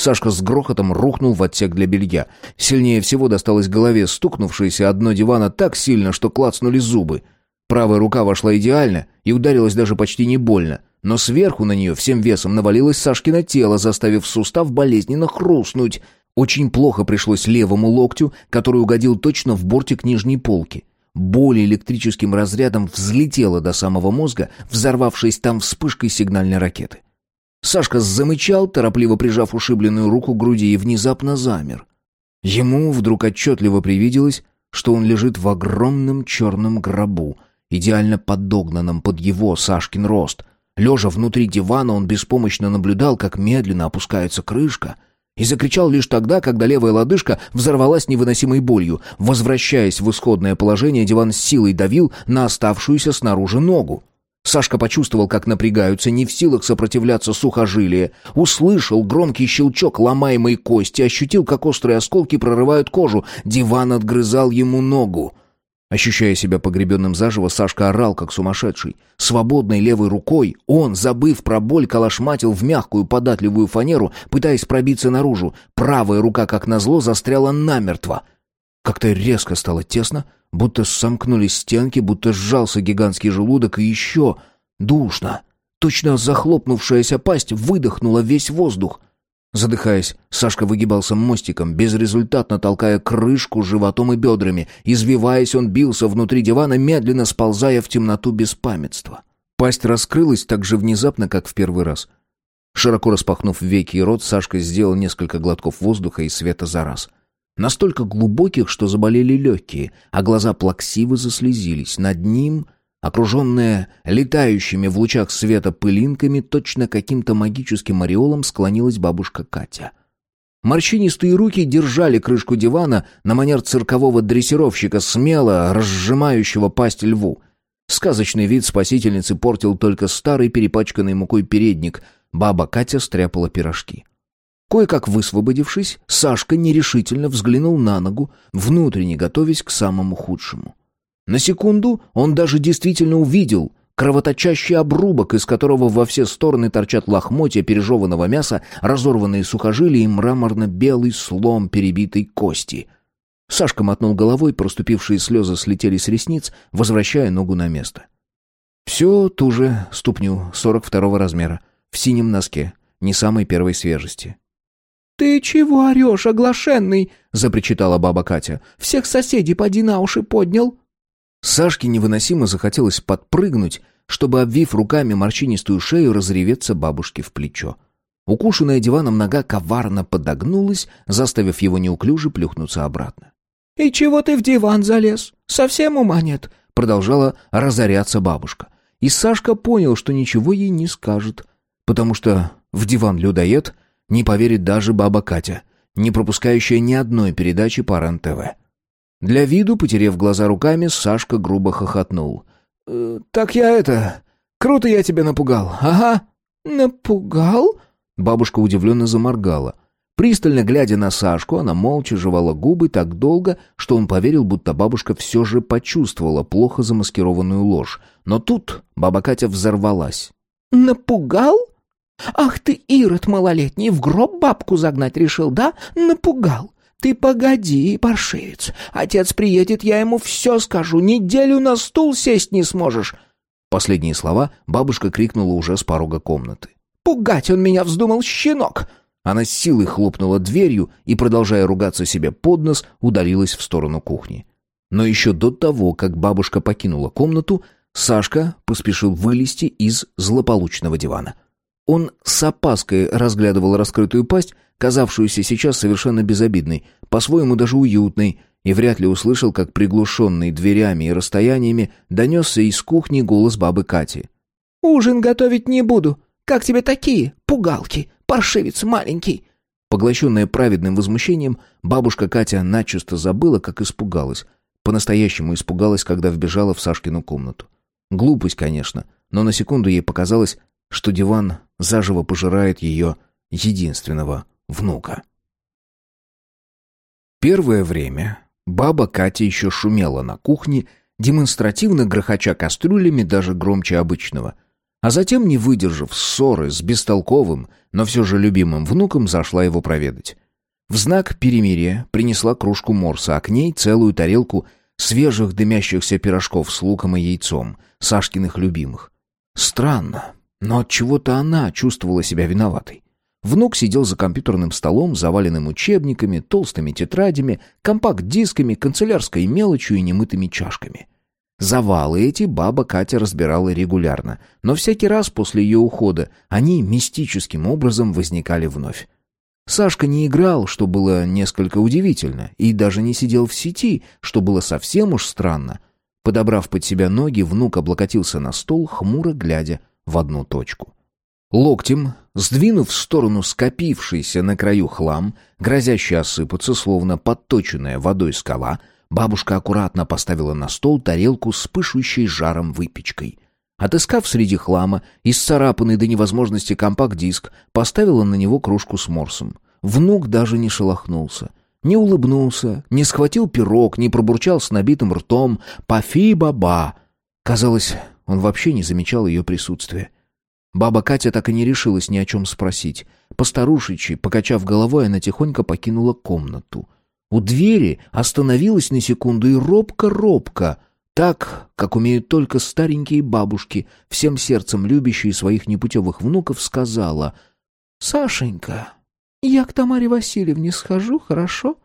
Сашка с грохотом рухнул в отсек для белья. Сильнее всего досталось голове, стукнувшейся одно дивана так сильно, что клацнули зубы. Правая рука вошла идеально и ударилась даже почти не больно. Но сверху на нее всем весом навалилось Сашкино тело, заставив сустав болезненно хрустнуть — очень плохо пришлось левому локтю, который угодил точно в бортик нижней полки. Боль электрическим разрядом взлетела до самого мозга, взорвавшись там вспышкой сигнальной ракеты. Сашка замычал, торопливо прижав ушибленную руку к груди и внезапно замер. Ему вдруг отчетливо привиделось, что он лежит в огромном черном гробу, идеально подогнанном под его, Сашкин, рост. Лежа внутри дивана, он беспомощно наблюдал, как медленно опускается крышка — и закричал лишь тогда, когда левая лодыжка взорвалась невыносимой болью. Возвращаясь в исходное положение, диван с силой давил на оставшуюся снаружи ногу. Сашка почувствовал, как напрягаются, не в силах сопротивляться сухожилия. Услышал громкий щелчок ломаемой кости, ощутил, как острые осколки прорывают кожу. Диван отгрызал ему ногу. Ощущая себя погребенным заживо, Сашка орал, как сумасшедший. Свободной левой рукой он, забыв про боль, калашматил в мягкую податливую фанеру, пытаясь пробиться наружу. Правая рука, как назло, застряла намертво. Как-то резко стало тесно, будто сомкнулись стенки, будто сжался гигантский желудок и еще душно. Точно захлопнувшаяся пасть выдохнула весь воздух. Задыхаясь, Сашка выгибался мостиком, безрезультатно толкая крышку животом и бедрами. Извиваясь, он бился внутри дивана, медленно сползая в темноту беспамятства. Пасть раскрылась так же внезапно, как в первый раз. Широко распахнув веки и рот, Сашка сделал несколько глотков воздуха и света за раз. Настолько глубоких, что заболели легкие, а глаза плаксиво заслезились. Над ним Окруженная летающими в лучах света пылинками, точно каким-то магическим ореолом склонилась бабушка Катя. Морщинистые руки держали крышку дивана на манер циркового дрессировщика, смело разжимающего пасть льву. Сказочный вид спасительницы портил только старый перепачканный мукой передник. Баба Катя стряпала пирожки. Кое-как высвободившись, Сашка нерешительно взглянул на ногу, внутренне готовясь к самому худшему. На секунду он даже действительно увидел кровоточащий обрубок, из которого во все стороны торчат лохмотья пережеванного мяса, разорванные сухожилия и мраморно-белый слом перебитой кости. Сашка мотнул головой, проступившие слезы слетели с ресниц, возвращая ногу на место. Все ту же ступню, 42 размера, в синем носке, не самой первой свежести. «Ты чего орешь, оглашенный?» — запричитала баба Катя. «Всех соседей поди на уши поднял». Сашке невыносимо захотелось подпрыгнуть, чтобы, обвив руками морщинистую шею, разреветься бабушке в плечо. Укушенная диваном нога коварно подогнулась, заставив его неуклюже плюхнуться обратно. «И чего ты в диван залез? Совсем ума нет?» продолжала разоряться бабушка. И Сашка понял, что ничего ей не скажет, потому что в диван-людоед не поверит даже баба Катя, не пропускающая ни одной передачи по РЕН-ТВ. Для виду, потерев глаза руками, Сашка грубо хохотнул. «Э, «Так я это... Круто я тебя напугал, ага». «Напугал?» Бабушка удивленно заморгала. Пристально глядя на Сашку, она молча жевала губы так долго, что он поверил, будто бабушка все же почувствовала плохо замаскированную ложь. Но тут баба Катя взорвалась. «Напугал? Ах ты, Ирод малолетний, в гроб бабку загнать решил, да? Напугал. Ты погоди, паршивец. Отец приедет, я ему все скажу. Неделю на стул сесть не сможешь». Последние слова бабушка крикнула уже с порога комнаты. «Пугать он меня вздумал, щенок! Она с силой хлопнула дверью и, продолжая ругаться себе под нос, удалилась в сторону кухни. Но еще до того, как бабушка покинула комнату, Сашка поспешил вылезти из злополучного дивана. Он с опаской разглядывал раскрытую пасть, казавшуюся сейчас совершенно безобидной, по-своему даже уютной, и вряд ли услышал, как приглушенный дверями и расстояниями донесся из кухни голос бабы Кати. «Ужин готовить не буду. Как тебе такие, пугалки? Паршивец маленький!» Поглощенная праведным возмущением, бабушка Катя начисто забыла, как испугалась. По-настоящему испугалась, когда вбежала в Сашкину комнату. Глупость, конечно, но на секунду ей показалось, что диван заживо пожирает ее единственного внука. Первое время баба Катя еще шумела на кухне, демонстративно грохоча кастрюлями даже громче обычного — а затем, не выдержав ссоры с бестолковым, но все же любимым внуком, зашла его проведать. В знак перемирия принесла кружку морса, а к ней целую тарелку свежих дымящихся пирожков с луком и яйцом, Сашкиных любимых. Странно, но от чего-то она чувствовала себя виноватой. Внук сидел за компьютерным столом, заваленным учебниками, толстыми тетрадями, компакт-дисками, канцелярской мелочью и немытыми чашками. Завалы эти баба Катя разбирала регулярно, но всякий раз после ее ухода они мистическим образом возникали вновь. Сашка не играл, что было несколько удивительно, и даже не сидел в сети, что было совсем уж странно. Подобрав под себя ноги, внук облокотился на стол, хмуро глядя в одну точку. Локтем, сдвинув в сторону скопившийся на краю хлам, грозящий осыпаться, словно подточенная водой скала, Бабушка аккуратно поставила на стол тарелку с пышущей жаром выпечкой. Отыскав среди хлама исцарапанный до невозможности компакт-диск, поставила на него кружку с морсом. Внук даже не шелохнулся. Не улыбнулся, не схватил пирог, не пробурчал с набитым ртом «Пафи-баба!». Казалось, он вообще не замечал ее присутствия. Баба Катя так и не решилась ни о чем спросить. Постарушичи, покачав головой, она тихонько покинула комнату — у двери остановилась на секунду и робко-робко, так, как умеют только старенькие бабушки, всем сердцем любящие своих непутевых внуков, сказала «Сашенька, я к Тамаре Васильевне схожу, хорошо?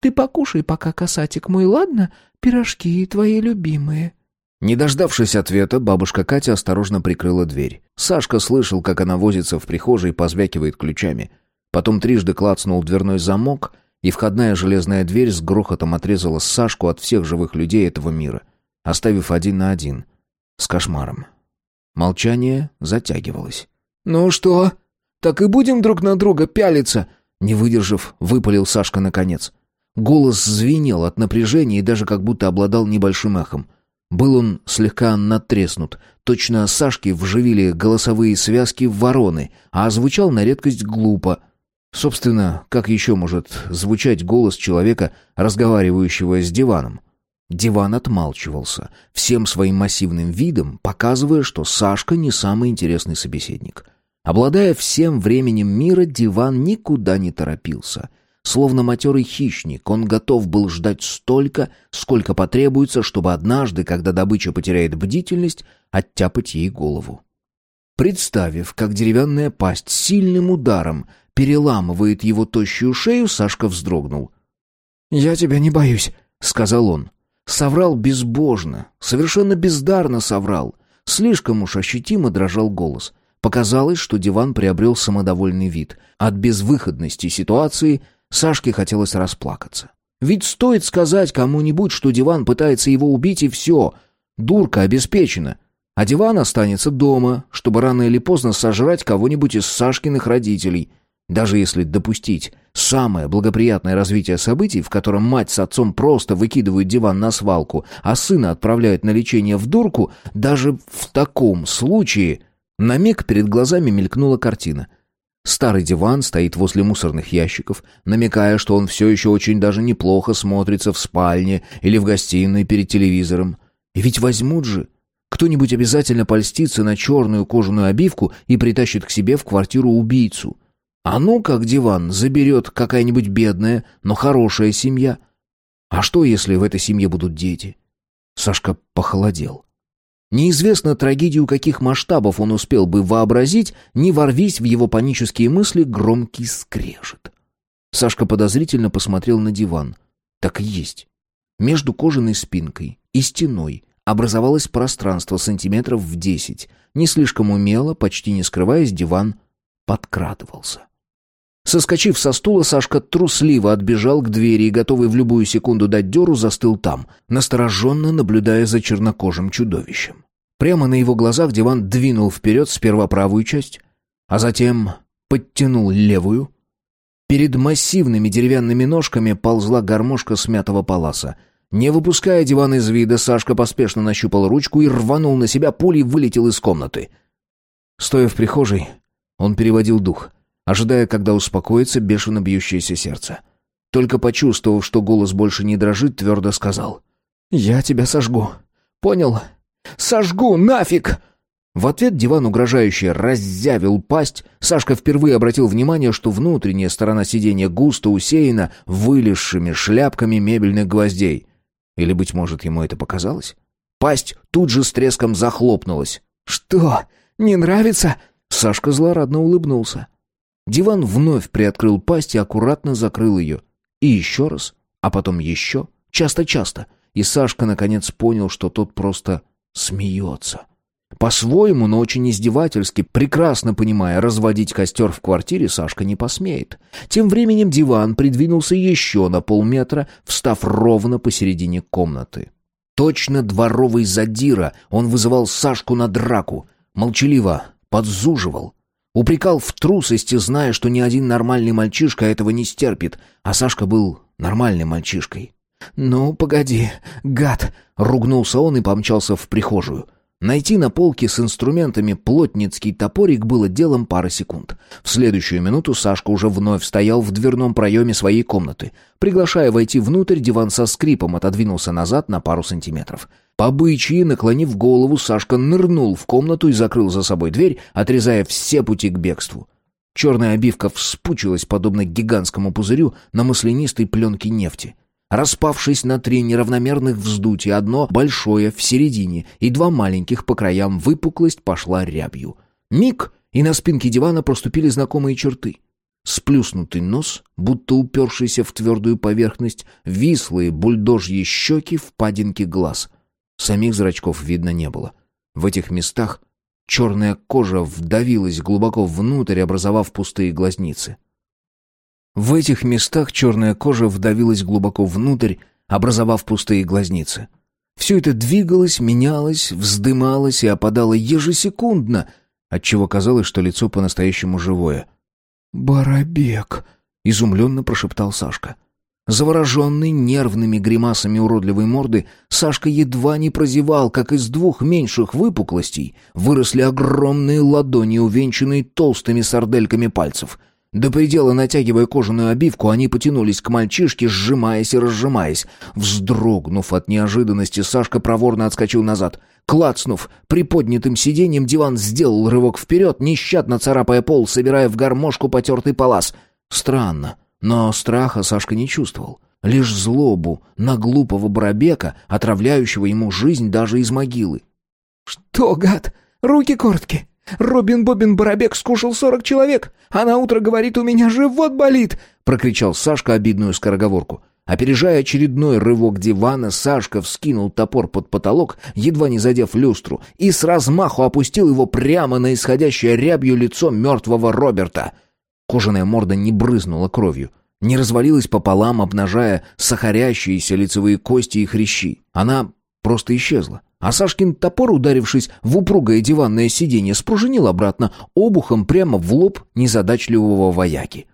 Ты покушай пока, касатик мой, ладно? Пирожки твои любимые». Не дождавшись ответа, бабушка Катя осторожно прикрыла дверь. Сашка слышал, как она возится в прихожей и позвякивает ключами. Потом трижды клацнул дверной замок, и входная железная дверь с грохотом отрезала Сашку от всех живых людей этого мира, оставив один на один с кошмаром. Молчание затягивалось. «Ну что, так и будем друг на друга пялиться?» Не выдержав, выпалил Сашка наконец. Голос звенел от напряжения и даже как будто обладал небольшим эхом. Был он слегка натреснут. Точно Сашке вживили голосовые связки в вороны, а звучал на редкость глупо — Собственно, как еще может звучать голос человека, разговаривающего с диваном? Диван отмалчивался, всем своим массивным видом, показывая, что Сашка не самый интересный собеседник. Обладая всем временем мира, диван никуда не торопился. Словно матерый хищник, он готов был ждать столько, сколько потребуется, чтобы однажды, когда добыча потеряет бдительность, оттяпать ей голову. Представив, как деревянная пасть сильным ударом переламывает его тощую шею, Сашка вздрогнул. «Я тебя не боюсь», — сказал он. Соврал безбожно, совершенно бездарно соврал. Слишком уж ощутимо дрожал голос. Показалось, что диван приобрел самодовольный вид. От безвыходности ситуации Сашке хотелось расплакаться. Ведь стоит сказать кому-нибудь, что диван пытается его убить, и все. Дурка обеспечена. А диван останется дома, чтобы рано или поздно сожрать кого-нибудь из Сашкиных родителей. Даже если допустить самое благоприятное развитие событий, в котором мать с отцом просто выкидывают диван на свалку, а сына отправляют на лечение в дурку, даже в таком случае... На миг перед глазами мелькнула картина. Старый диван стоит возле мусорных ящиков, намекая, что он все еще очень даже неплохо смотрится в спальне или в гостиной перед телевизором. И ведь возьмут же кто-нибудь обязательно польстится на черную кожаную обивку и притащит к себе в квартиру убийцу. А ну, как диван заберет какая-нибудь бедная, но хорошая семья. А что, если в этой семье будут дети? Сашка похолодел. Неизвестно трагедию каких масштабов он успел бы вообразить, не ворвись в его панические мысли громкий скрежет. Сашка подозрительно посмотрел на диван. Так и есть. Между кожаной спинкой и стеной образовалось пространство сантиметров в десять. Не слишком умело, почти не скрываясь, диван подкрадывался. Соскочив со стула, Сашка трусливо отбежал к двери и, готовый в любую секунду дать дёру, застыл там, настороженно наблюдая за чернокожим чудовищем. Прямо на его глазах диван двинул вперед сперва правую часть, а затем подтянул левую. Перед массивными деревянными ножками ползла гармошка смятого паласа — не выпуская диван из вида, Сашка поспешно нащупал ручку и рванул на себя, пулей вылетел из комнаты. Стоя в прихожей, он переводил дух, ожидая, когда успокоится бешено бьющееся сердце. Только почувствовав, что голос больше не дрожит, твердо сказал. «Я тебя сожгу. Понял? Сожгу нафиг!» В ответ диван угрожающе раззявил пасть. Сашка впервые обратил внимание, что внутренняя сторона сиденья густо усеяна вылезшими шляпками мебельных гвоздей. Или, быть может, ему это показалось? Пасть тут же с треском захлопнулась. «Что? Не нравится?» Сашка злорадно улыбнулся. Диван вновь приоткрыл пасть и аккуратно закрыл ее. И еще раз, а потом еще, часто-часто. И Сашка наконец понял, что тот просто смеется. По-своему, но очень издевательски, прекрасно понимая, разводить костер в квартире Сашка не посмеет. Тем временем диван придвинулся еще на полметра, встав ровно посередине комнаты. Точно дворовый задира, он вызывал Сашку на драку, молчаливо подзуживал. Упрекал в трусости, зная, что ни один нормальный мальчишка этого не стерпит, а Сашка был нормальным мальчишкой. «Ну, погоди, гад!» — ругнулся он и помчался в прихожую. Найти на полке с инструментами плотницкий топорик было делом пары секунд. В следующую минуту Сашка уже вновь стоял в дверном проеме своей комнаты. Приглашая войти внутрь, диван со скрипом отодвинулся назад на пару сантиметров. По бычьи, наклонив голову, Сашка нырнул в комнату и закрыл за собой дверь, отрезая все пути к бегству. Черная обивка вспучилась, подобно гигантскому пузырю на маслянистой пленке нефти распавшись на три неравномерных вздутия, одно большое в середине и два маленьких по краям, выпуклость пошла рябью. Миг, и на спинке дивана проступили знакомые черты. Сплюснутый нос, будто упершийся в твердую поверхность, вислые бульдожьи щеки, впадинки глаз. Самих зрачков видно не было. В этих местах черная кожа вдавилась глубоко внутрь, образовав пустые глазницы. В этих местах черная кожа вдавилась глубоко внутрь, образовав пустые глазницы. Все это двигалось, менялось, вздымалось и опадало ежесекундно, отчего казалось, что лицо по-настоящему живое. «Барабек!» — изумленно прошептал Сашка. Завороженный нервными гримасами уродливой морды, Сашка едва не прозевал, как из двух меньших выпуклостей выросли огромные ладони, увенчанные толстыми сардельками пальцев — до предела натягивая кожаную обивку, они потянулись к мальчишке, сжимаясь и разжимаясь. Вздрогнув от неожиданности, Сашка проворно отскочил назад. Клацнув, приподнятым сиденьем диван сделал рывок вперед, нещадно царапая пол, собирая в гармошку потертый палас. Странно, но страха Сашка не чувствовал. Лишь злобу на глупого Барабека, отравляющего ему жизнь даже из могилы. «Что, гад, руки короткие!» Робин Бобин Барабек скушал сорок человек, а на утро говорит, у меня живот болит!» — прокричал Сашка обидную скороговорку. Опережая очередной рывок дивана, Сашка вскинул топор под потолок, едва не задев люстру, и с размаху опустил его прямо на исходящее рябью лицо мертвого Роберта. Кожаная морда не брызнула кровью, не развалилась пополам, обнажая сахарящиеся лицевые кости и хрящи. Она просто исчезла А Сашкин топор, ударившись в упругое диванное сиденье, спружинил обратно обухом прямо в лоб незадачливого вояки.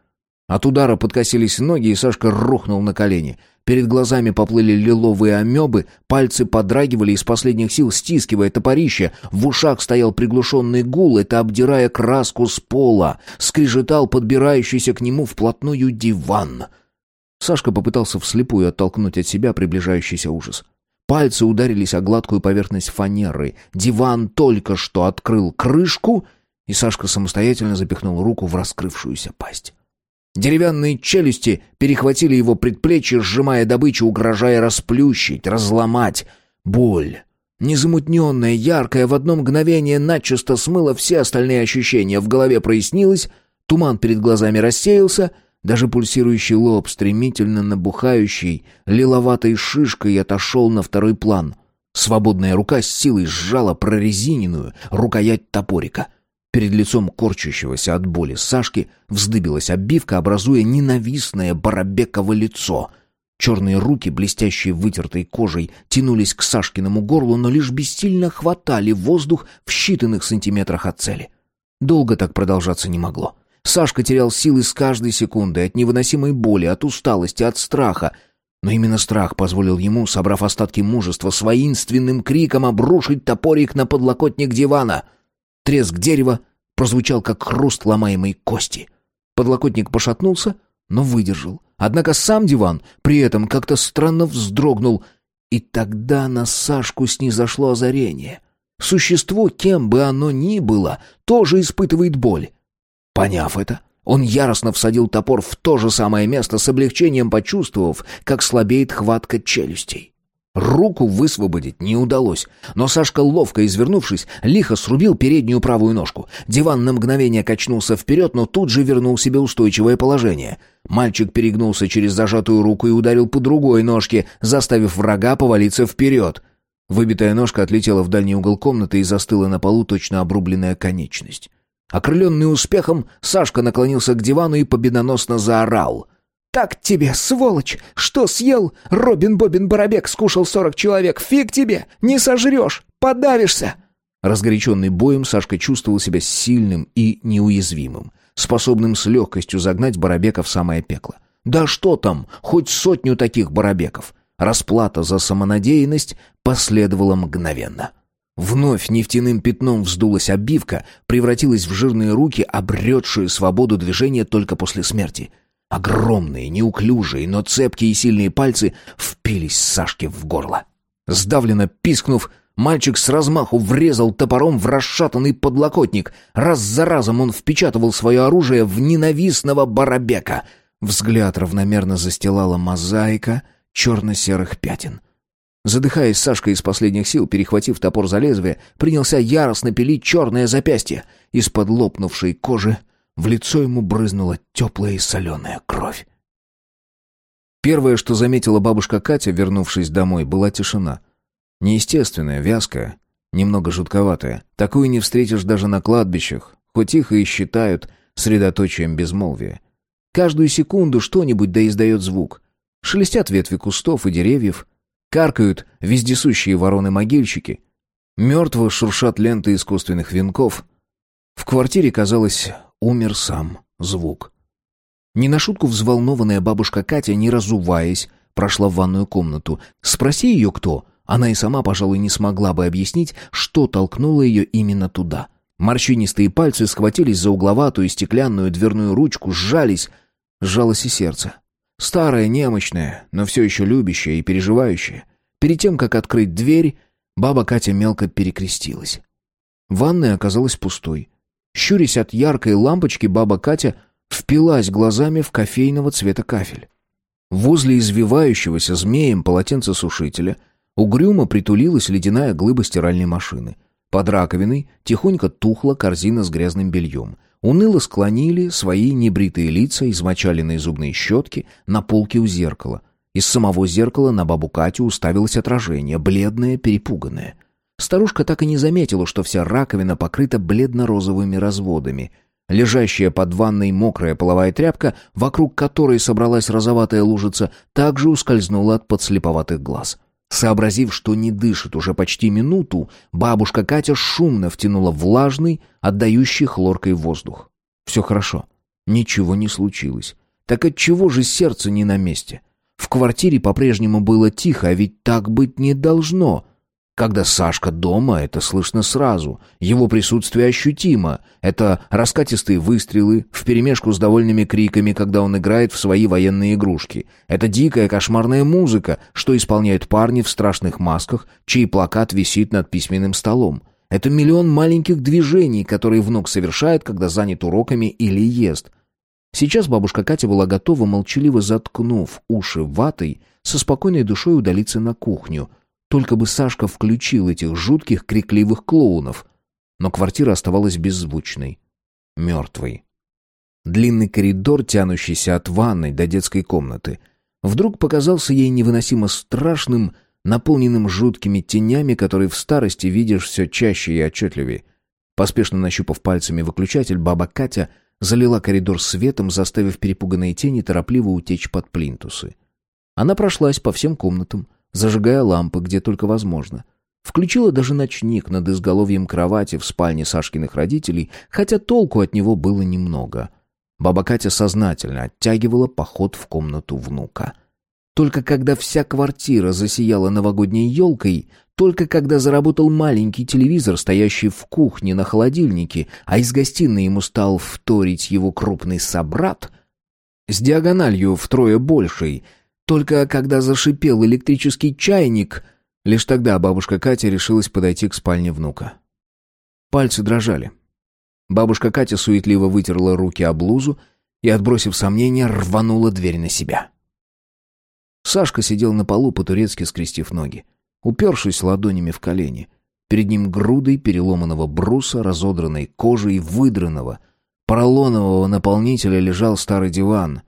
От удара подкосились ноги, и Сашка рухнул на колени. Перед глазами поплыли лиловые амебы, пальцы подрагивали из последних сил, стискивая топорище. В ушах стоял приглушенный гул, это обдирая краску с пола. Скрежетал подбирающийся к нему вплотную диван. Сашка попытался вслепую оттолкнуть от себя приближающийся ужас. Пальцы ударились о гладкую поверхность фанеры. Диван только что открыл крышку, и Сашка самостоятельно запихнул руку в раскрывшуюся пасть. Деревянные челюсти перехватили его предплечье, сжимая добычу, угрожая расплющить, разломать. Боль. Незамутненная, яркая, в одно мгновение начисто смыла все остальные ощущения. В голове прояснилось, туман перед глазами рассеялся, даже пульсирующий лоб, стремительно набухающий, лиловатой шишкой отошел на второй план. Свободная рука с силой сжала прорезиненную рукоять топорика — Перед лицом корчащегося от боли Сашки вздыбилась обивка, образуя ненавистное Барабеково лицо. Черные руки, блестящие вытертой кожей, тянулись к Сашкиному горлу, но лишь бессильно хватали воздух в считанных сантиметрах от цели. Долго так продолжаться не могло. Сашка терял силы с каждой секундой от невыносимой боли, от усталости, от страха. Но именно страх позволил ему, собрав остатки мужества, с воинственным криком обрушить топорик на подлокотник дивана — Треск дерева прозвучал, как хруст ломаемой кости. Подлокотник пошатнулся, но выдержал. Однако сам диван при этом как-то странно вздрогнул, и тогда на Сашку снизошло озарение. Существо, кем бы оно ни было, тоже испытывает боль. Поняв это, он яростно всадил топор в то же самое место, с облегчением почувствовав, как слабеет хватка челюстей. Руку высвободить не удалось, но Сашка, ловко извернувшись, лихо срубил переднюю правую ножку. Диван на мгновение качнулся вперед, но тут же вернул себе устойчивое положение. Мальчик перегнулся через зажатую руку и ударил по другой ножке, заставив врага повалиться вперед. Выбитая ножка отлетела в дальний угол комнаты и застыла на полу точно обрубленная конечность. Окрыленный успехом, Сашка наклонился к дивану и победоносно заорал — «Так тебе, сволочь! Что съел? Робин-Бобин Барабек скушал сорок человек. Фиг тебе! Не сожрешь! Подавишься!» Разгоряченный боем, Сашка чувствовал себя сильным и неуязвимым, способным с легкостью загнать Барабека в самое пекло. Да что там, хоть сотню таких Барабеков. Расплата за самонадеянность последовала мгновенно. Вновь нефтяным пятном вздулась обивка, превратилась в жирные руки, обретшие свободу движения только после смерти — Огромные, неуклюжие, но цепкие и сильные пальцы впились Сашке в горло. Сдавленно пискнув, мальчик с размаху врезал топором в расшатанный подлокотник. Раз за разом он впечатывал свое оружие в ненавистного барабека. Взгляд равномерно застилала мозаика черно-серых пятен. Задыхаясь, Сашка из последних сил, перехватив топор за лезвие, принялся яростно пилить черное запястье. Из-под лопнувшей кожи в лицо ему брызнула теплая и соленая кровь. Первое, что заметила бабушка Катя, вернувшись домой, была тишина. Неестественная, вязкая, немного жутковатая. Такую не встретишь даже на кладбищах, хоть их и считают средоточием безмолвия. Каждую секунду что-нибудь да издает звук. Шелестят ветви кустов и деревьев, каркают вездесущие вороны-могильщики, мертво шуршат ленты искусственных венков. В квартире, казалось, умер сам звук. Не на шутку взволнованная бабушка Катя, не разуваясь, прошла в ванную комнату. Спроси ее кто, она и сама, пожалуй, не смогла бы объяснить, что толкнуло ее именно туда. Морщинистые пальцы схватились за угловатую стеклянную дверную ручку, сжались. Сжалось и сердце. Старое, немощное, но все еще любящее и переживающее. Перед тем, как открыть дверь, баба Катя мелко перекрестилась. Ванная оказалась пустой. Щурясь от яркой лампочки, баба Катя впилась глазами в кофейного цвета кафель. Возле извивающегося змеем полотенцесушителя угрюмо притулилась ледяная глыба стиральной машины. Под раковиной тихонько тухла корзина с грязным бельем. Уныло склонили свои небритые лица, измочаленные зубные щетки, на полке у зеркала. Из самого зеркала на бабу Катю уставилось отражение, бледное, перепуганное — Старушка так и не заметила, что вся раковина покрыта бледно-розовыми разводами. Лежащая под ванной мокрая половая тряпка, вокруг которой собралась розоватая лужица, также ускользнула от подслеповатых глаз. Сообразив, что не дышит уже почти минуту, бабушка Катя шумно втянула влажный, отдающий хлоркой воздух. Все хорошо. Ничего не случилось. Так отчего же сердце не на месте? В квартире по-прежнему было тихо, а ведь так быть не должно. Когда Сашка дома, это слышно сразу. Его присутствие ощутимо. Это раскатистые выстрелы вперемешку с довольными криками, когда он играет в свои военные игрушки. Это дикая кошмарная музыка, что исполняют парни в страшных масках, чей плакат висит над письменным столом. Это миллион маленьких движений, которые внук совершает, когда занят уроками или ест. Сейчас бабушка Катя была готова, молчаливо заткнув уши ватой, со спокойной душой удалиться на кухню, только бы Сашка включил этих жутких крикливых клоунов. Но квартира оставалась беззвучной, мертвой. Длинный коридор, тянущийся от ванной до детской комнаты, вдруг показался ей невыносимо страшным, наполненным жуткими тенями, которые в старости видишь все чаще и отчетливее. Поспешно нащупав пальцами выключатель, баба Катя залила коридор светом, заставив перепуганные тени торопливо утечь под плинтусы. Она прошлась по всем комнатам, зажигая лампы, где только возможно. Включила даже ночник над изголовьем кровати в спальне Сашкиных родителей, хотя толку от него было немного. Баба Катя сознательно оттягивала поход в комнату внука. Только когда вся квартира засияла новогодней елкой, только когда заработал маленький телевизор, стоящий в кухне на холодильнике, а из гостиной ему стал вторить его крупный собрат, с диагональю втрое большей — только когда зашипел электрический чайник, лишь тогда бабушка Катя решилась подойти к спальне внука. Пальцы дрожали. Бабушка Катя суетливо вытерла руки о блузу и, отбросив сомнения, рванула дверь на себя. Сашка сидел на полу, по-турецки скрестив ноги, упершись ладонями в колени. Перед ним грудой переломанного бруса, разодранной кожи и выдранного, поролонового наполнителя лежал старый диван,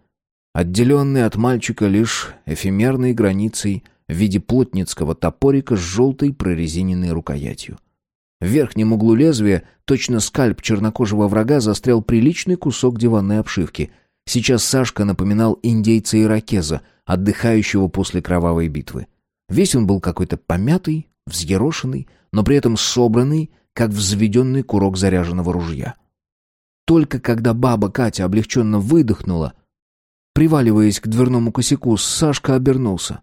отделенный от мальчика лишь эфемерной границей в виде плотницкого топорика с желтой прорезиненной рукоятью. В верхнем углу лезвия, точно скальп чернокожего врага, застрял приличный кусок диванной обшивки. Сейчас Сашка напоминал индейца-иракеза, отдыхающего после кровавой битвы. Весь он был какой-то помятый, взъерошенный, но при этом собранный, как взведенный курок заряженного ружья. Только когда баба Катя облегченно выдохнула, Приваливаясь к дверному косяку, Сашка обернулся.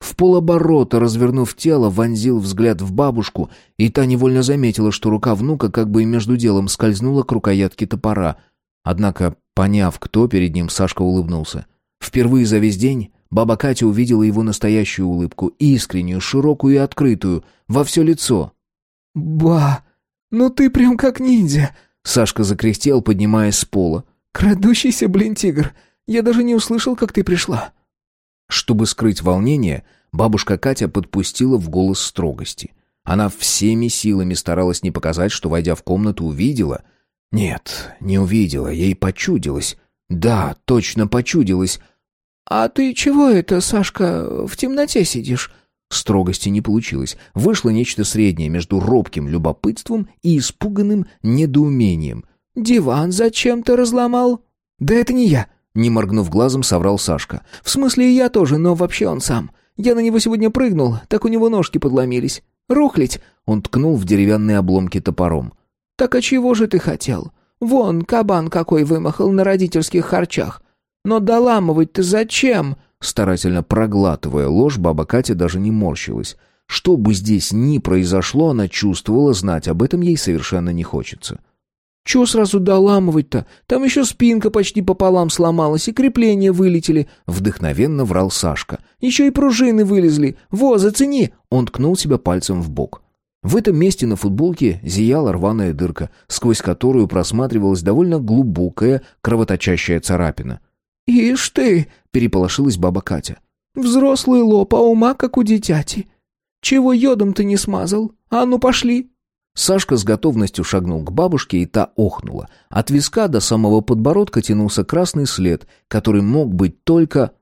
В полоборота, развернув тело, вонзил взгляд в бабушку, и та невольно заметила, что рука внука как бы между делом скользнула к рукоятке топора. Однако, поняв, кто перед ним, Сашка улыбнулся. Впервые за весь день баба Катя увидела его настоящую улыбку, искреннюю, широкую и открытую, во все лицо. «Ба, ну ты прям как ниндзя!» Сашка закряхтел, поднимаясь с пола. «Крадущийся, блин, тигр! Я даже не услышал, как ты пришла». Чтобы скрыть волнение, бабушка Катя подпустила в голос строгости. Она всеми силами старалась не показать, что, войдя в комнату, увидела. Нет, не увидела, ей почудилось. Да, точно почудилось. «А ты чего это, Сашка, в темноте сидишь?» Строгости не получилось. Вышло нечто среднее между робким любопытством и испуганным недоумением. «Диван зачем ты разломал?» «Да это не я. Не моргнув глазом, соврал Сашка. «В смысле я тоже, но вообще он сам. Я на него сегодня прыгнул, так у него ножки подломились. Рухлить!» Он ткнул в деревянные обломки топором. «Так а чего же ты хотел? Вон, кабан какой вымахал на родительских харчах. Но доламывать-то зачем?» Старательно проглатывая ложь, баба Катя даже не морщилась. Что бы здесь ни произошло, она чувствовала, знать об этом ей совершенно не хочется. Чего сразу доламывать-то? Там еще спинка почти пополам сломалась, и крепления вылетели. Вдохновенно врал Сашка. Еще и пружины вылезли. Во, зацени!» Он ткнул себя пальцем в бок. В этом месте на футболке зияла рваная дырка, сквозь которую просматривалась довольно глубокая кровоточащая царапина. «Ишь ты!» — переполошилась баба Катя. «Взрослый лоб, а ума как у дитяти. Чего йодом ты не смазал? А ну пошли!» Сашка с готовностью шагнул к бабушке, и та охнула. От виска до самого подбородка тянулся красный след, который мог быть только...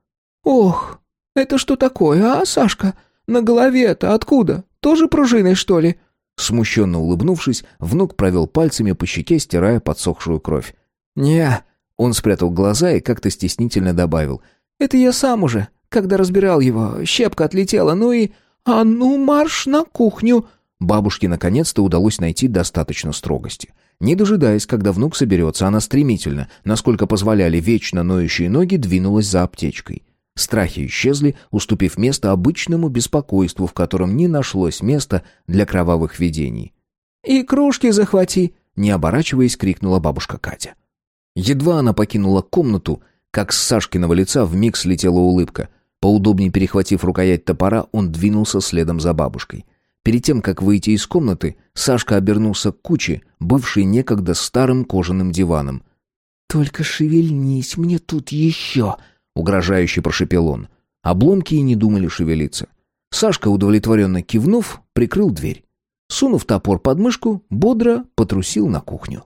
«Ох, это что такое, а, Сашка? На голове-то откуда? Тоже пружиной, что ли?» Смущенно улыбнувшись, внук провел пальцами по щеке, стирая подсохшую кровь. не Он спрятал глаза и как-то стеснительно добавил. «Это я сам уже, когда разбирал его, щепка отлетела, ну и... «А ну, марш на кухню!» Бабушке наконец-то удалось найти достаточно строгости. Не дожидаясь, когда внук соберется, она стремительно, насколько позволяли вечно ноющие ноги, двинулась за аптечкой. Страхи исчезли, уступив место обычному беспокойству, в котором не нашлось места для кровавых видений. «И кружки захвати!» — не оборачиваясь, крикнула бабушка Катя. Едва она покинула комнату, как с Сашкиного лица вмиг слетела улыбка. Поудобнее перехватив рукоять топора, он двинулся следом за бабушкой. Перед тем, как выйти из комнаты, Сашка обернулся к куче, бывшей некогда старым кожаным диваном. «Только шевельнись мне тут еще!» — угрожающе прошепел он. Обломки и не думали шевелиться. Сашка, удовлетворенно кивнув, прикрыл дверь. Сунув топор под мышку, бодро потрусил на кухню.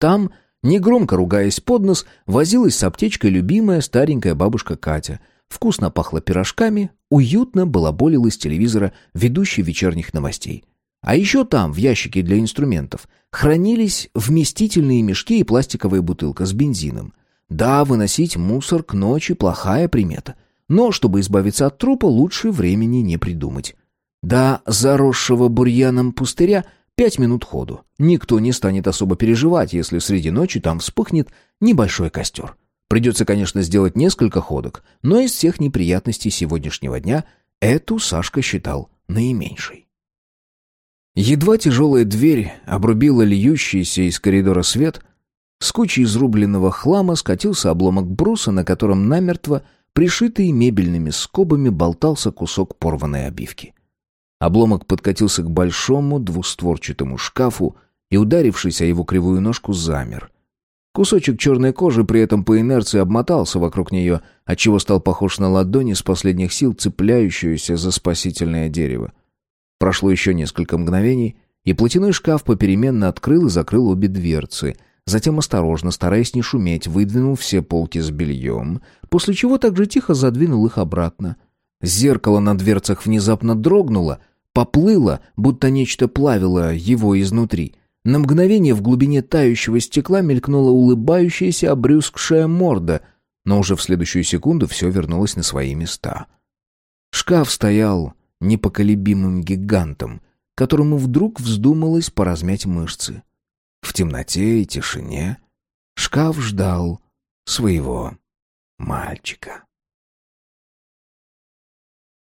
Там, негромко ругаясь под нос, возилась с аптечкой любимая старенькая бабушка Катя — Вкусно пахло пирожками, уютно балаболил из телевизора ведущий вечерних новостей. А еще там, в ящике для инструментов, хранились вместительные мешки и пластиковая бутылка с бензином. Да, выносить мусор к ночи – плохая примета. Но, чтобы избавиться от трупа, лучше времени не придумать. Да, заросшего бурьяном пустыря пять минут ходу. Никто не станет особо переживать, если среди ночи там вспыхнет небольшой костер. Придется, конечно, сделать несколько ходок, но из всех неприятностей сегодняшнего дня эту Сашка считал наименьшей. Едва тяжелая дверь обрубила льющийся из коридора свет, с кучи изрубленного хлама скатился обломок бруса, на котором намертво, пришитый мебельными скобами, болтался кусок порванной обивки. Обломок подкатился к большому двустворчатому шкафу и, ударившись о его кривую ножку, замер — Кусочек черной кожи при этом по инерции обмотался вокруг нее, отчего стал похож на ладони с последних сил, цепляющуюся за спасительное дерево. Прошло еще несколько мгновений, и платяной шкаф попеременно открыл и закрыл обе дверцы. Затем осторожно, стараясь не шуметь, выдвинул все полки с бельем, после чего также тихо задвинул их обратно. Зеркало на дверцах внезапно дрогнуло, поплыло, будто нечто плавило его изнутри — на мгновение в глубине тающего стекла мелькнула улыбающаяся обрюзгшая морда, но уже в следующую секунду все вернулось на свои места. Шкаф стоял непоколебимым гигантом, которому вдруг вздумалось поразмять мышцы. В темноте и тишине шкаф ждал своего мальчика.